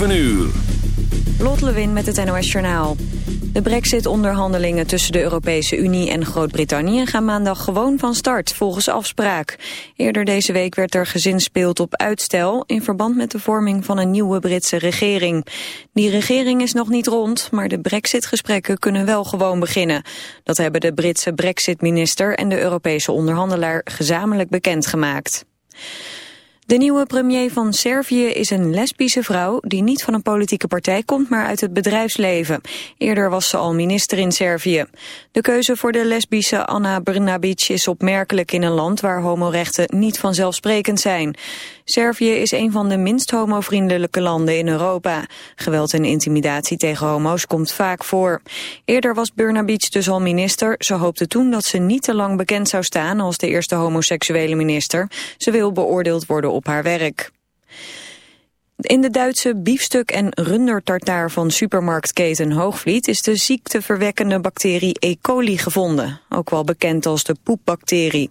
7 uur. Lot met het NOS Journaal. De brexit-onderhandelingen tussen de Europese Unie en Groot-Brittannië gaan maandag gewoon van start, volgens afspraak. Eerder deze week werd er gezinspeeld op uitstel in verband met de vorming van een nieuwe Britse regering. Die regering is nog niet rond, maar de brexit-gesprekken kunnen wel gewoon beginnen. Dat hebben de Britse brexit-minister en de Europese onderhandelaar gezamenlijk bekendgemaakt. De nieuwe premier van Servië is een lesbische vrouw die niet van een politieke partij komt, maar uit het bedrijfsleven. Eerder was ze al minister in Servië. De keuze voor de lesbische Anna Brnabic is opmerkelijk in een land waar homorechten niet vanzelfsprekend zijn. Servië is een van de minst homovriendelijke landen in Europa. Geweld en intimidatie tegen homo's komt vaak voor. Eerder was Brnabic dus al minister. Ze hoopte toen dat ze niet te lang bekend zou staan als de eerste homoseksuele minister. Ze wil beoordeeld worden op haar werk. In de Duitse biefstuk- en rundertartaar van supermarktketen Hoogvliet is de ziekteverwekkende bacterie E. coli gevonden, ook wel bekend als de poepbacterie.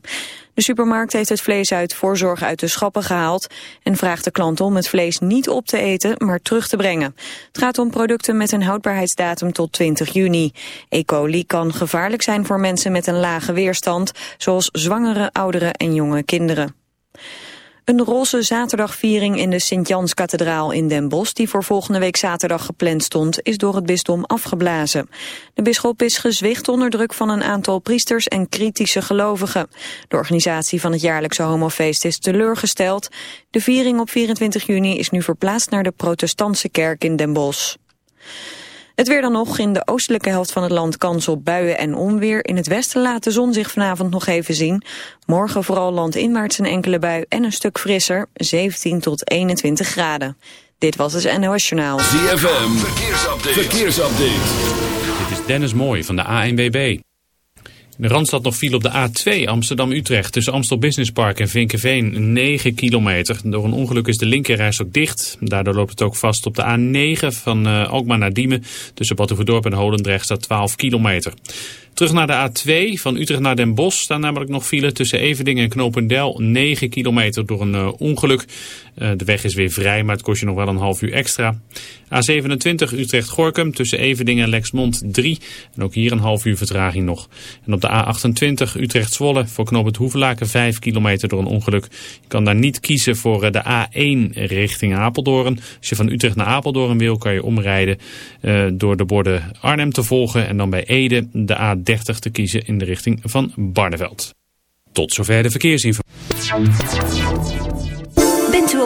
De supermarkt heeft het vlees uit voorzorg uit de schappen gehaald en vraagt de klant om het vlees niet op te eten, maar terug te brengen. Het gaat om producten met een houdbaarheidsdatum tot 20 juni. E. coli kan gevaarlijk zijn voor mensen met een lage weerstand, zoals zwangere, ouderen en jonge kinderen. Een roze zaterdagviering in de Sint-Janskathedraal in Den Bosch... die voor volgende week zaterdag gepland stond, is door het bisdom afgeblazen. De bisschop is gezwicht onder druk van een aantal priesters en kritische gelovigen. De organisatie van het jaarlijkse homofeest is teleurgesteld. De viering op 24 juni is nu verplaatst naar de protestantse kerk in Den Bosch. Het weer dan nog. In de oostelijke helft van het land kans op buien en onweer. In het westen laat de zon zich vanavond nog even zien. Morgen vooral landinwaarts een enkele bui en een stuk frisser. 17 tot 21 graden. Dit was het NOS Journaal. ZFM. Verkeersupdate. Verkeersupdate. Dit is Dennis Mooij van de ANWB. De Randstad nog viel op de A2 Amsterdam-Utrecht tussen Amstel Business Park en Vinkenveen 9 kilometer. Door een ongeluk is de linkerreis ook dicht. Daardoor loopt het ook vast op de A9 van uh, Alkmaar naar Diemen. Tussen Batuverdorp en Holendrecht staat 12 kilometer. Terug naar de A2 van Utrecht naar Den Bosch staan namelijk nog file tussen Evening en Knopendel 9 kilometer door een uh, ongeluk. Uh, de weg is weer vrij, maar het kost je nog wel een half uur extra. A27 Utrecht-Gorkum tussen Evening en Lexmond 3. En ook hier een half uur vertraging nog. En op de A28 Utrecht-Zwolle voor knooppunt Hoevelaken 5 kilometer door een ongeluk. Je kan daar niet kiezen voor uh, de A1 richting Apeldoorn. Als je van Utrecht naar Apeldoorn wil, kan je omrijden door de borden Arnhem te volgen. En dan bij Ede de A30 te kiezen in de richting van Barneveld. Tot zover de verkeersinformatie.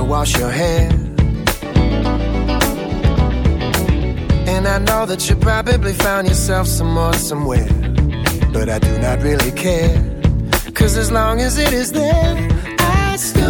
to wash your hair. And I know that you probably found yourself some more somewhere. But I do not really care. Cause as long as it is there, I still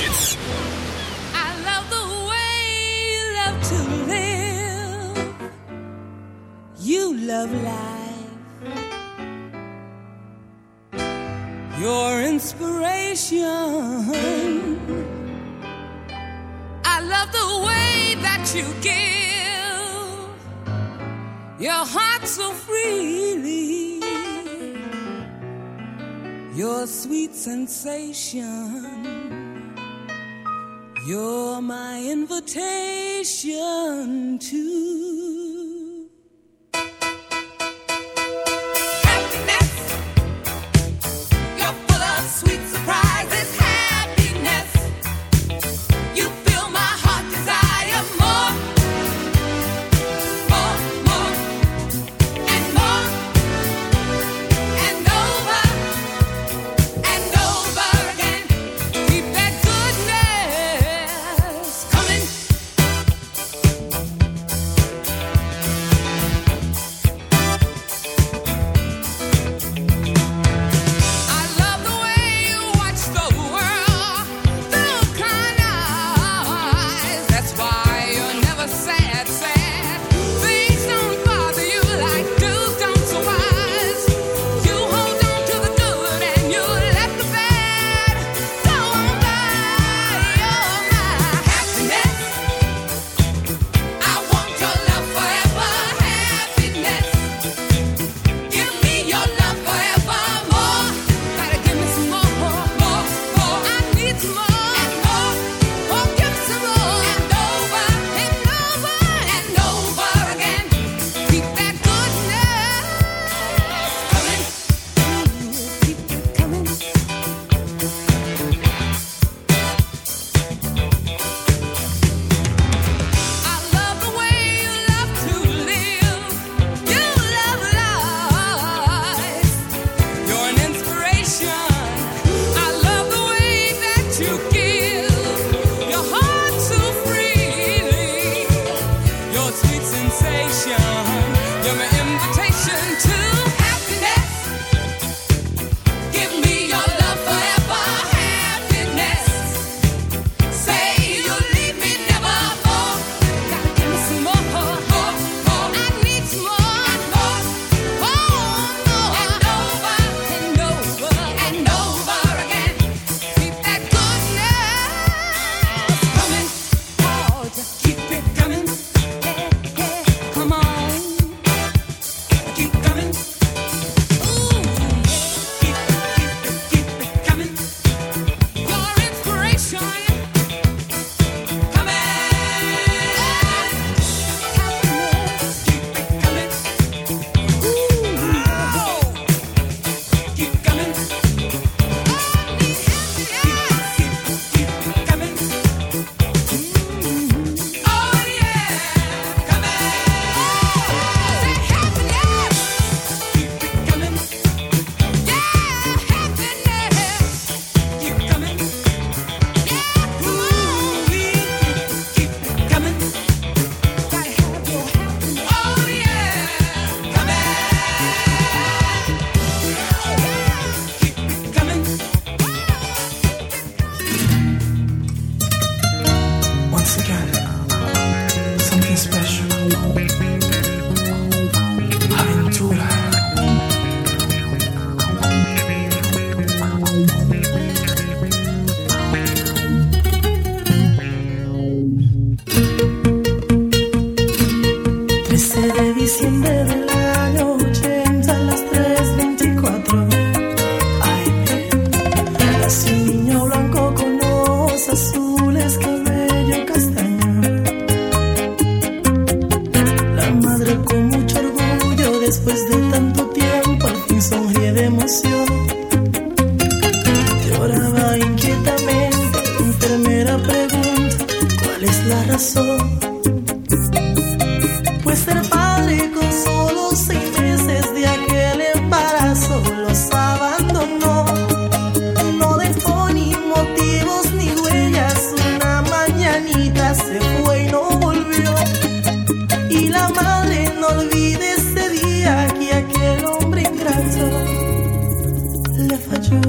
Invitation to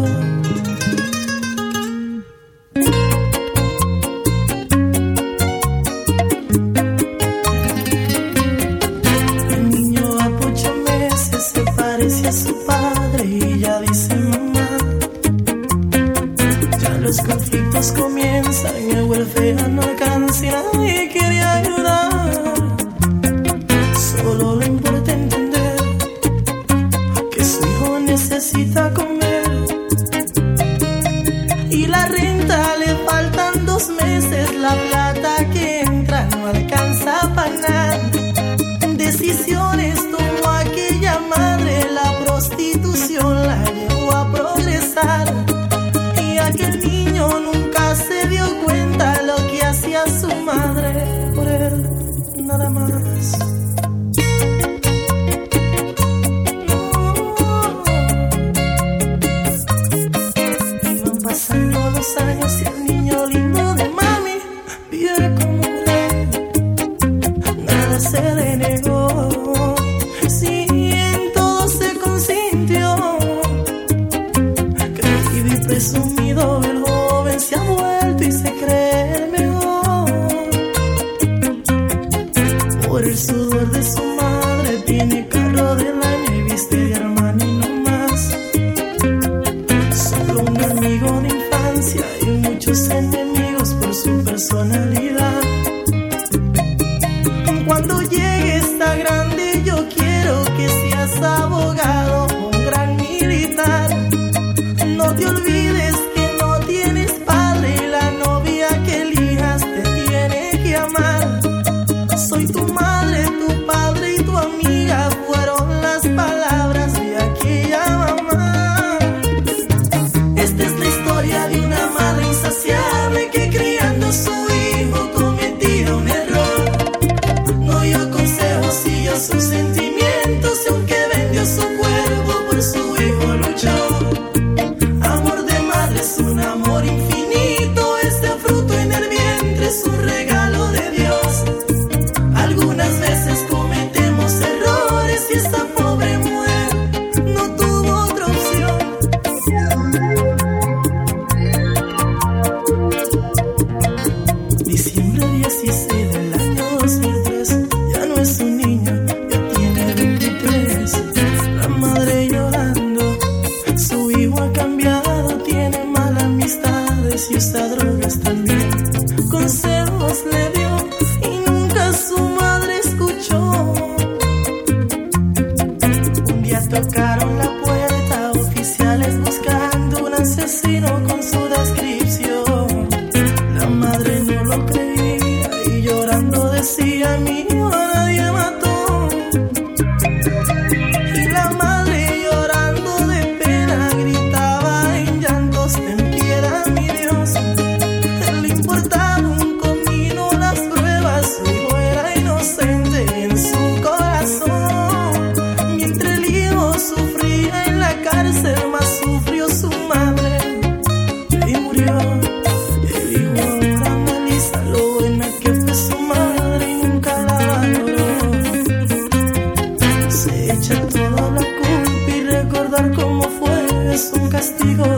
amor. acostumar.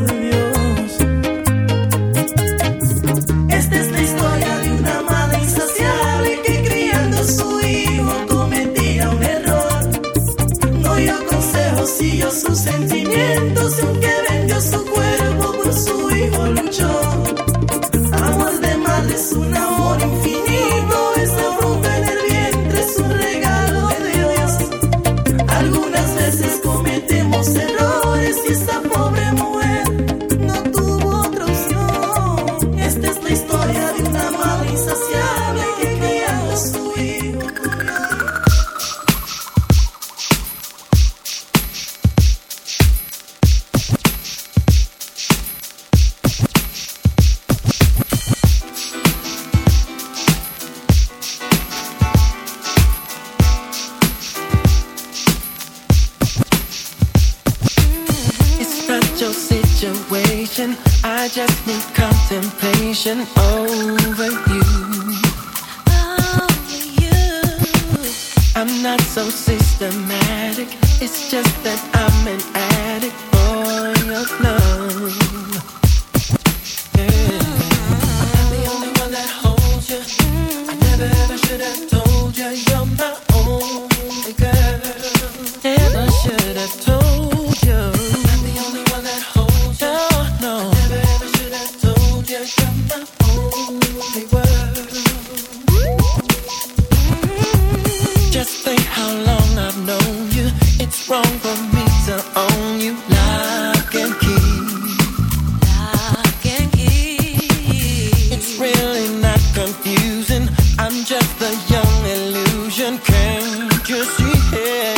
de Deus. confusion came. You see here.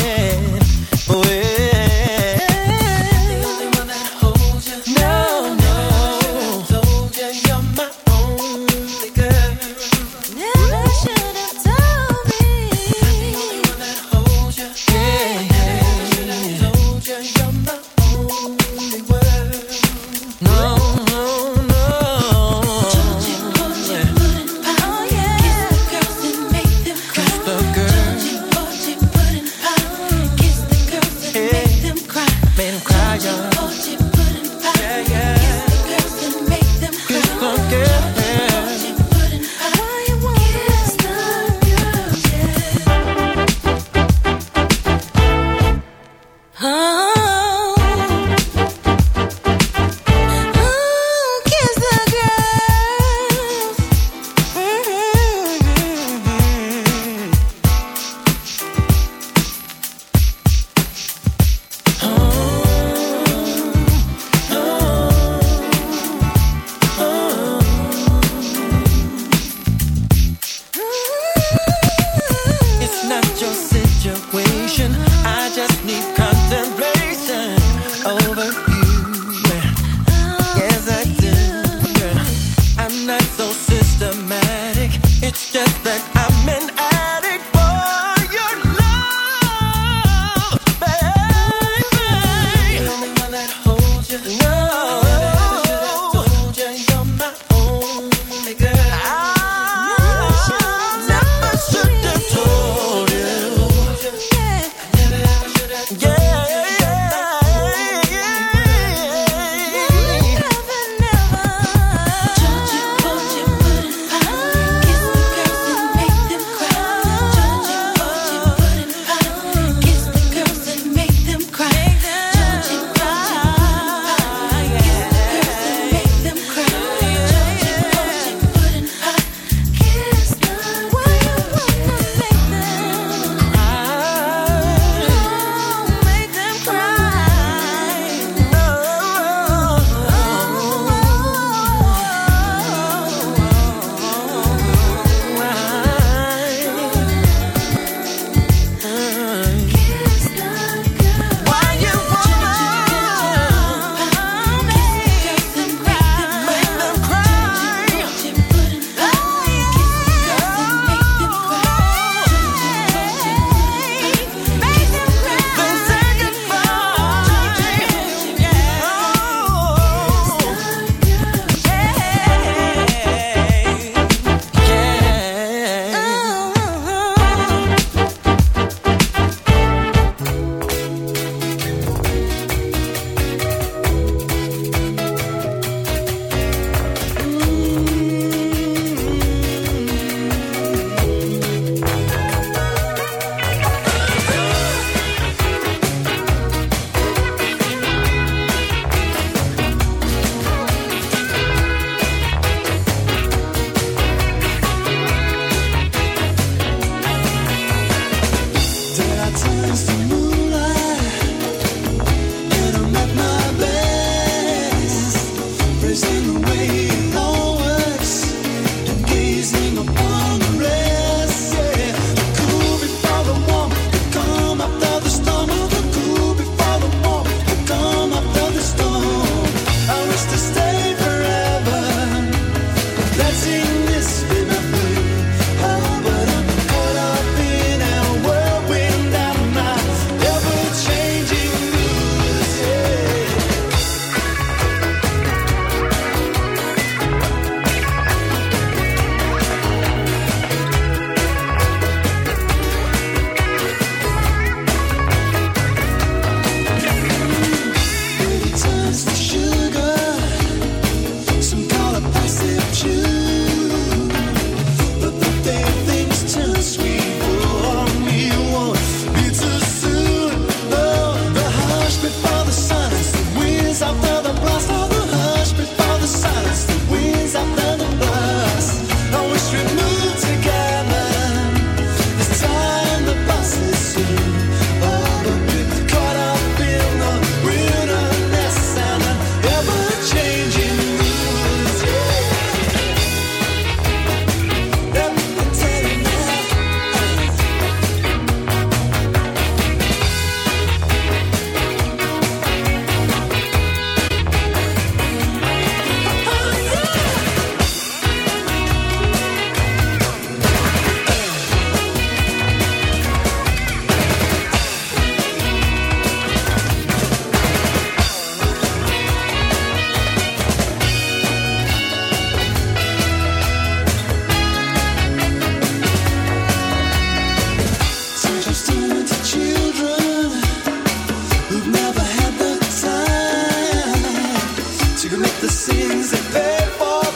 You make the sins that pay for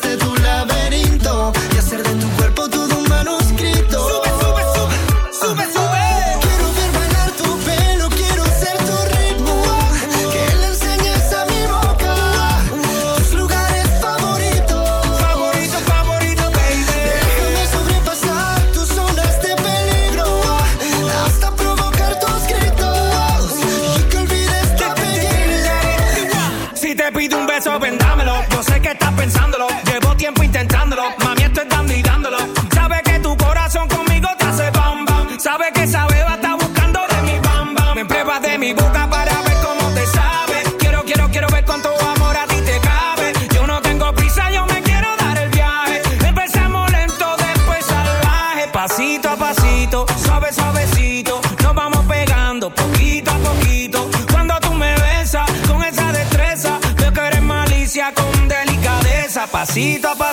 de tu lado.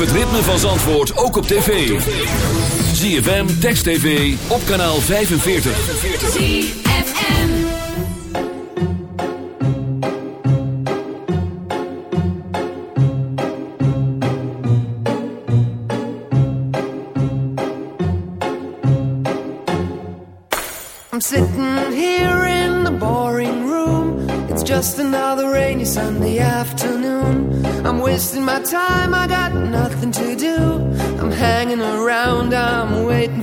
het ritme van Zandvoort ook op tv. ZFM, Text TV, op kanaal 45. I'm sitting here in the boring room. It's just another rainy Sunday afternoon. I'm wasting my time,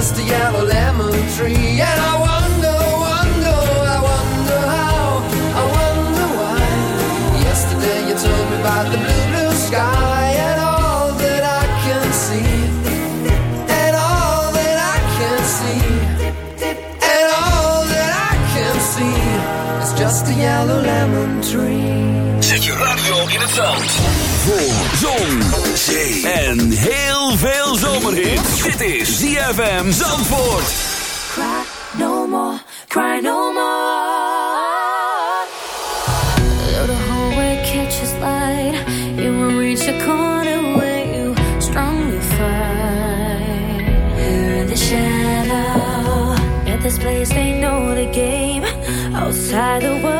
Just a yellow lemon tree, and I wonder, wonder, I wonder how, I wonder why. Yesterday you told me about the blue, blue sky and all that I can see. And all that I can see. And all that I can see is just a yellow lemon tree. Zet je radio in het zand. Voor zon, zee en heel veel zomerhit. Dit is ZFM Zandvoort. Cry no more, cry no more. Though the hallway catches light, you will reach a corner where you strongly fight. Here in the shadow, at this place they know the game. Outside the world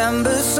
December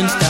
emotions